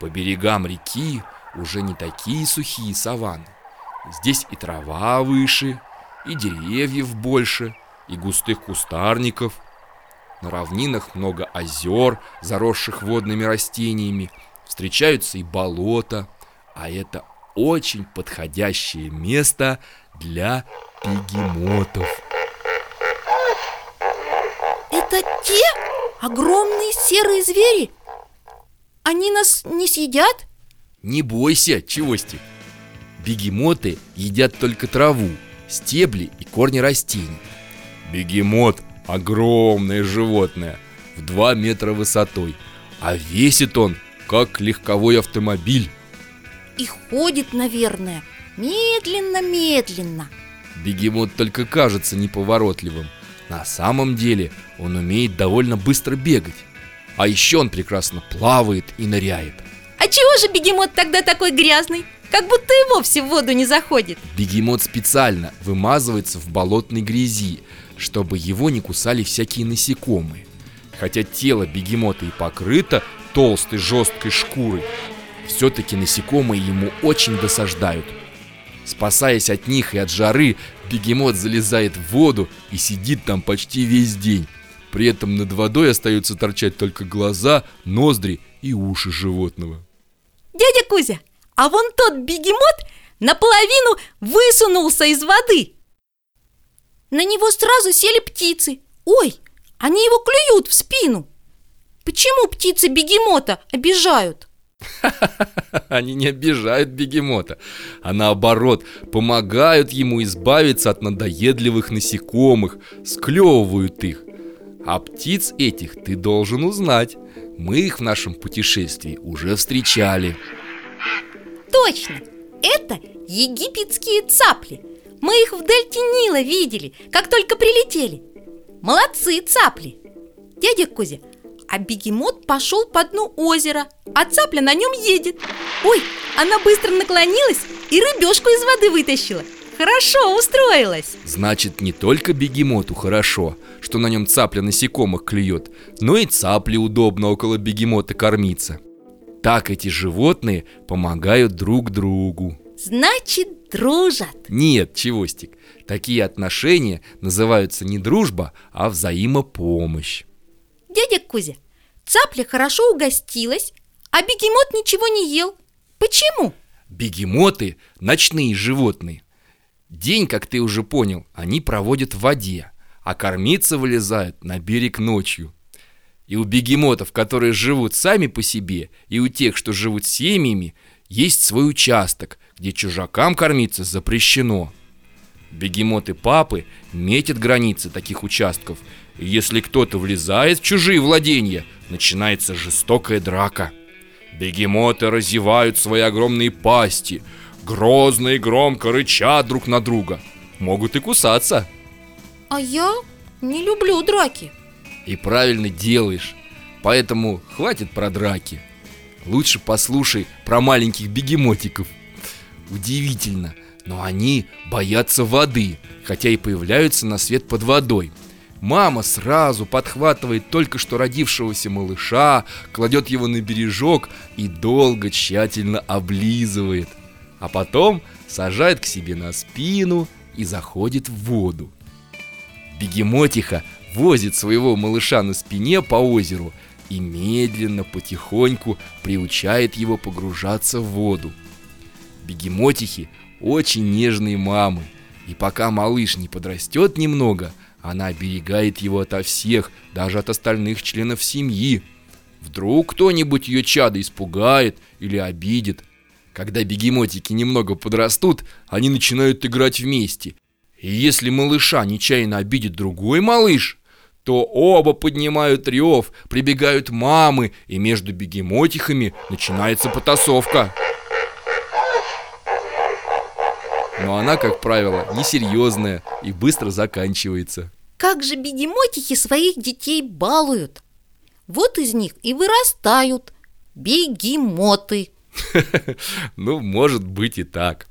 По берегам реки уже не такие сухие саванны. Здесь и трава выше, и деревьев больше, и густых кустарников. На равнинах много озер, заросших водными растениями. Встречаются и болота, а это очень подходящее место для бегемотов. Это те огромные серые звери? Они нас не съедят? Не бойся, Чевостик. Бегемоты едят только траву, стебли и корни растений. Бегемот – огромное животное, в 2 метра высотой, а весит он, как легковой автомобиль. И ходит, наверное, медленно-медленно Бегемот только кажется неповоротливым. На самом деле он умеет довольно быстро бегать. А еще он прекрасно плавает и ныряет. А чего же бегемот тогда такой грязный? Как будто и вовсе в воду не заходит Бегемот специально вымазывается в болотной грязи, чтобы его не кусали всякие насекомые. Хотя тело бегемота и покрыто толстой жесткой шкурой, все-таки насекомые ему очень досаждают. Спасаясь от них и от жары, бегемот залезает в воду и сидит там почти весь день. При этом над водой остаются торчать только глаза, ноздри и уши животного. Дядя Кузя, а вон тот бегемот наполовину высунулся из воды На него сразу сели птицы Ой, они его клюют в спину Почему птицы бегемота обижают? Они не обижают бегемота, а наоборот помогают ему избавиться от надоедливых насекомых, склевывают их. А птиц этих ты должен узнать. Мы их в нашем путешествии уже встречали. Точно! Это египетские цапли Мы их в дельте Нила видели, как только прилетели Молодцы цапли Дядя Кузя, а бегемот пошел по дну озера, а цапля на нем едет Ой, она быстро наклонилась и рыбешку из воды вытащила Хорошо устроилась. Значит, не только бегемоту хорошо, что на нем цапля насекомых клюет Но и цапле удобно около бегемота кормиться. Так эти животные помогают друг другу. Значит, дружат. Нет, Чевостик, такие отношения называются не дружба, а взаимопомощь. Дядя Кузя, цапля хорошо угостилась, а бегемот ничего не ел. Почему? Бегемоты – ночные животные День, как ты уже понял, они проводят в воде, а кормиться вылезают на берег ночью. И у бегемотов, которые живут сами по себе, и у тех, что живут семьями, есть свой участок, где чужакам кормиться запрещено. Бегемоты-папы метят границы таких участков, и если кто-то влезает в чужие владения, начинается жестокая драка. Бегемоты разевают свои огромные пасти – Грозно и громко рычат друг на друга. Могут и кусаться. А я не люблю драки. И правильно делаешь. Поэтому хватит про драки. Лучше послушай про маленьких бегемотиков. Удивительно, но они боятся воды Хотя и появляются на свет под водой. Мама сразу подхватывает только что родившегося малыша, кладет его на бережок и долго тщательно облизывает а потом сажает к себе на спину и заходит в воду. Бегемотиха возит своего малыша на спине по озеру и медленно, потихоньку приучает его погружаться в воду. Бегемотихи очень нежные мамы, и пока малыш не подрастет немного, она оберегает его ото всех, даже от остальных членов семьи. Вдруг кто-нибудь ее чадо испугает или обидит, когда бегемотики немного подрастут, они начинают играть вместе. И если малыша нечаянно обидит другой малыш, то оба поднимают рев, прибегают мамы, и между бегемотихами начинается потасовка. Но она, как правило, несерьезная и быстро заканчивается. Как же бегемотихи своих детей балуют? Вот из них и вырастают бегемоты. Ну, может быть и так.